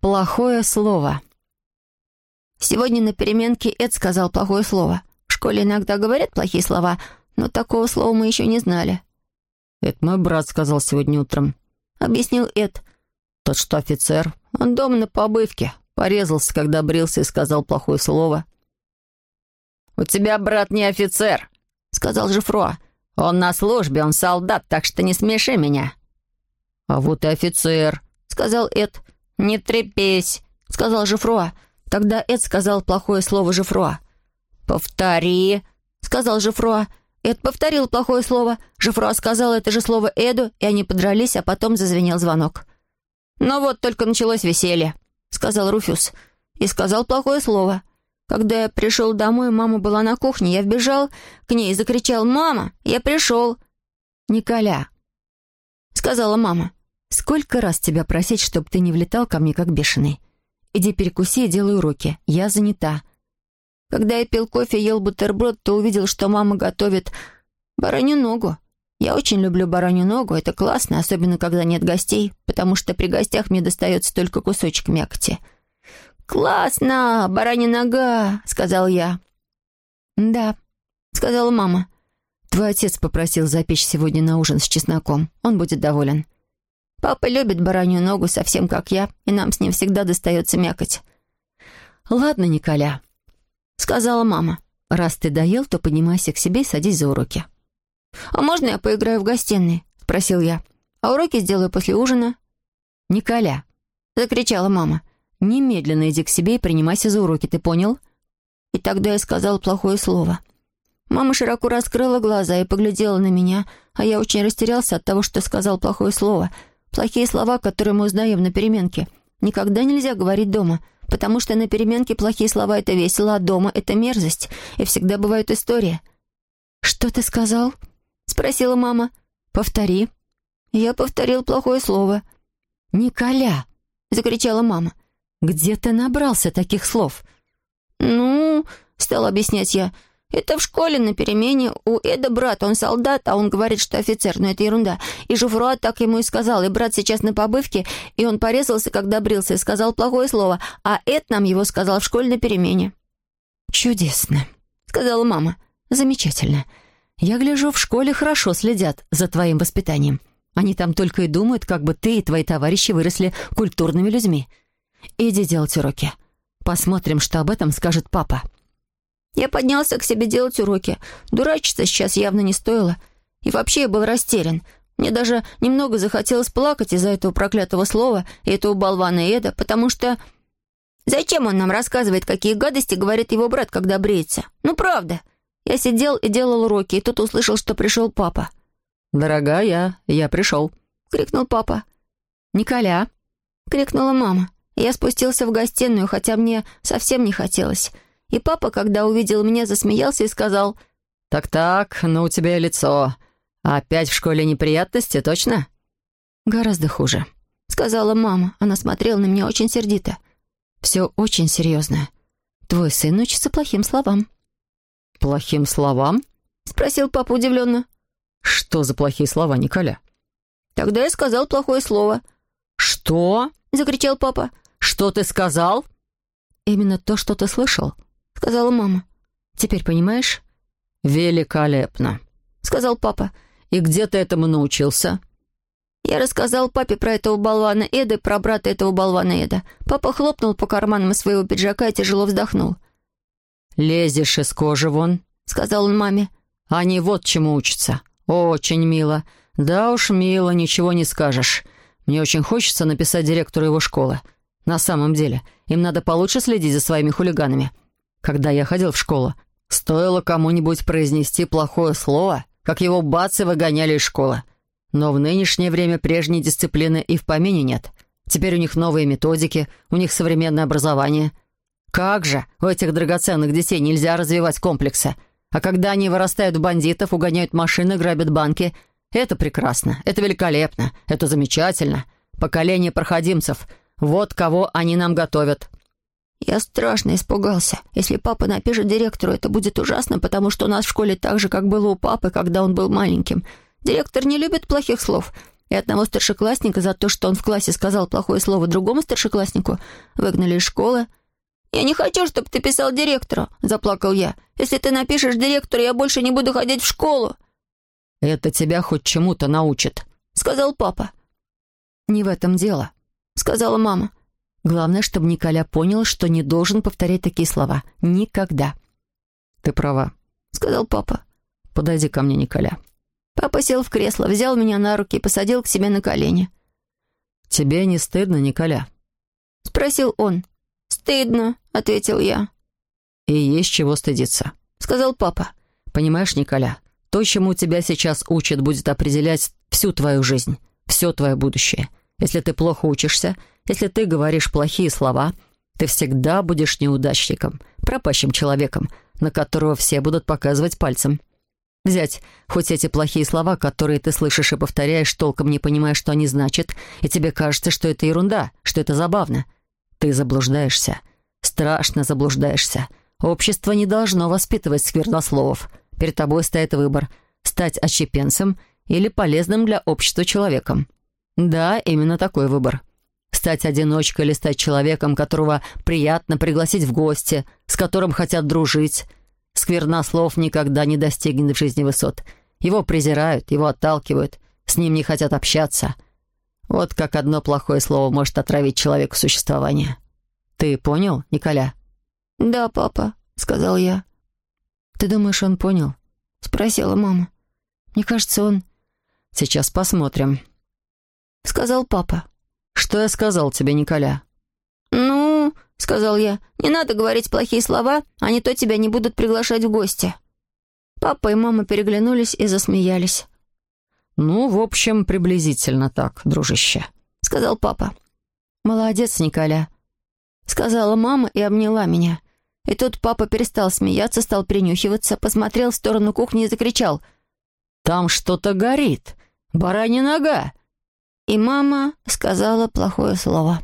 Плохое слово. Сегодня на переменке Эд сказал плохое слово. В школе иногда говорят плохие слова, но такого слова мы еще не знали. «Это мой брат сказал сегодня утром», — объяснил Эд. «Тот, что офицер. Он дома на побывке. Порезался, когда брился и сказал плохое слово». «У тебя брат не офицер», — сказал Жифруа. «Он на службе, он солдат, так что не смеши меня». «А вот и офицер», — сказал Эд. «Не трепись», — сказал Жифруа. Тогда Эд сказал плохое слово Жифруа. «Повтори», — сказал Жифруа. Эд повторил плохое слово. Жифруа сказал это же слово Эду, и они подрались, а потом зазвенел звонок. «Ну вот, только началось веселье», — сказал Руфюс. И сказал плохое слово. Когда я пришел домой, мама была на кухне. Я вбежал к ней и закричал «Мама, я пришел!» «Николя», — сказала мама, — «сколько раз тебя просить, чтобы ты не влетал ко мне, как бешеный? Иди перекуси и делай уроки. Я занята». Когда я пил кофе ел бутерброд, то увидел, что мама готовит баранью ногу. Я очень люблю баранью ногу, это классно, особенно когда нет гостей, потому что при гостях мне достается только кусочек мякоти. «Классно! Баранья нога!» — сказал я. «Да», — сказала мама. «Твой отец попросил запечь сегодня на ужин с чесноком. Он будет доволен». «Папа любит баранью ногу совсем как я, и нам с ним всегда достается мякоть». «Ладно, Николя», сказала мама. «Раз ты доел, то поднимайся к себе и садись за уроки». «А можно я поиграю в гостиной?» — спросил я. «А уроки сделаю после ужина». «Николя!» — закричала мама. «Немедленно иди к себе и принимайся за уроки, ты понял?» И тогда я сказал плохое слово. Мама широко раскрыла глаза и поглядела на меня, а я очень растерялся от того, что сказал плохое слово. Плохие слова, которые мы узнаем на переменке. Никогда нельзя говорить дома — потому что на переменке плохие слова — это весело, а дома — это мерзость, и всегда бывают истории». «Что ты сказал?» — спросила мама. «Повтори». Я повторил плохое слово. «Николя!» — закричала мама. «Где ты набрался таких слов?» «Ну...» — стал объяснять я. Это в школе на перемене. У Эда брат, он солдат, а он говорит, что офицер, но это ерунда. И Жуфруа так ему и сказал. И брат сейчас на побывке, и он порезался, когда брился, и сказал плохое слово. А Эд нам его сказал в школе на перемене. «Чудесно», — сказала мама. «Замечательно. Я гляжу, в школе хорошо следят за твоим воспитанием. Они там только и думают, как бы ты и твои товарищи выросли культурными людьми. Иди делать уроки. Посмотрим, что об этом скажет папа». Я поднялся к себе делать уроки. Дурачиться сейчас явно не стоило. И вообще я был растерян. Мне даже немного захотелось плакать из-за этого проклятого слова и этого болвана Эда, потому что... Зачем он нам рассказывает, какие гадости говорит его брат, когда бреется? Ну, правда. Я сидел и делал уроки, и тут услышал, что пришел папа. «Дорогая, я пришел», — крикнул папа. «Николя», — крикнула мама. Я спустился в гостиную, хотя мне совсем не хотелось. И папа, когда увидел меня, засмеялся и сказал... «Так-так, ну у тебя лицо. Опять в школе неприятности, точно?» «Гораздо хуже», — сказала мама. Она смотрела на меня очень сердито. «Все очень серьезно. Твой сын учится плохим словам». «Плохим словам?» — спросил папа удивленно. «Что за плохие слова, Николя?» «Тогда я сказал плохое слово». «Что?» — закричал папа. «Что ты сказал?» «Именно то, что ты слышал сказала мама. «Теперь понимаешь?» «Великолепно», — сказал папа. «И где ты этому научился?» Я рассказал папе про этого болвана Эда и про брата этого болвана Эда. Папа хлопнул по карманам своего пиджака и тяжело вздохнул. «Лезешь из кожи вон», — сказал он маме. «Они вот чему учатся. Очень мило. Да уж, мило, ничего не скажешь. Мне очень хочется написать директору его школы. На самом деле, им надо получше следить за своими хулиганами когда я ходил в школу. Стоило кому-нибудь произнести плохое слово, как его бацы выгоняли из школы. Но в нынешнее время прежней дисциплины и в помине нет. Теперь у них новые методики, у них современное образование. Как же у этих драгоценных детей нельзя развивать комплексы? А когда они вырастают в бандитов, угоняют машины, грабят банки, это прекрасно, это великолепно, это замечательно. Поколение проходимцев, вот кого они нам готовят. Я страшно испугался. Если папа напишет директору, это будет ужасно, потому что у нас в школе так же, как было у папы, когда он был маленьким. Директор не любит плохих слов. и одного старшеклассника за то, что он в классе сказал плохое слово другому старшекласснику, выгнали из школы. «Я не хочу, чтобы ты писал директору», — заплакал я. «Если ты напишешь директору, я больше не буду ходить в школу». «Это тебя хоть чему-то научит», — сказал папа. «Не в этом дело», — сказала мама. «Главное, чтобы Николя понял, что не должен повторять такие слова. Никогда». «Ты права», — сказал папа. «Подойди ко мне, Николя». Папа сел в кресло, взял меня на руки и посадил к себе на колени. «Тебе не стыдно, Николя?» — спросил он. «Стыдно», — ответил я. «И есть чего стыдиться», — сказал папа. «Понимаешь, Николя, то, чему тебя сейчас учат, будет определять всю твою жизнь, все твое будущее. Если ты плохо учишься, если ты говоришь плохие слова, ты всегда будешь неудачником, пропащим человеком, на которого все будут показывать пальцем. Взять хоть эти плохие слова, которые ты слышишь и повторяешь, толком не понимая, что они значат, и тебе кажется, что это ерунда, что это забавно. Ты заблуждаешься. Страшно заблуждаешься. Общество не должно воспитывать сквернословов. Перед тобой стоит выбор — стать отщепенцем или полезным для общества человеком. Да, именно такой выбор. Стать одиночкой или стать человеком, которого приятно пригласить в гости, с которым хотят дружить — Сквернослов никогда не достигнет в жизни высот. Его презирают, его отталкивают, с ним не хотят общаться. Вот как одно плохое слово может отравить человеку существование. Ты понял, Николя? «Да, папа», — сказал я. «Ты думаешь, он понял?» — спросила мама. «Мне кажется, он...» «Сейчас посмотрим», — сказал папа. «Что я сказал тебе, Николя?» «Ну...» — сказал я. «Не надо говорить плохие слова, а не то тебя не будут приглашать в гости». Папа и мама переглянулись и засмеялись. «Ну, в общем, приблизительно так, дружище», — сказал папа. «Молодец, Николя», — сказала мама и обняла меня. И тут папа перестал смеяться, стал принюхиваться, посмотрел в сторону кухни и закричал. «Там что-то горит! Баранья нога!» И мама сказала плохое слово.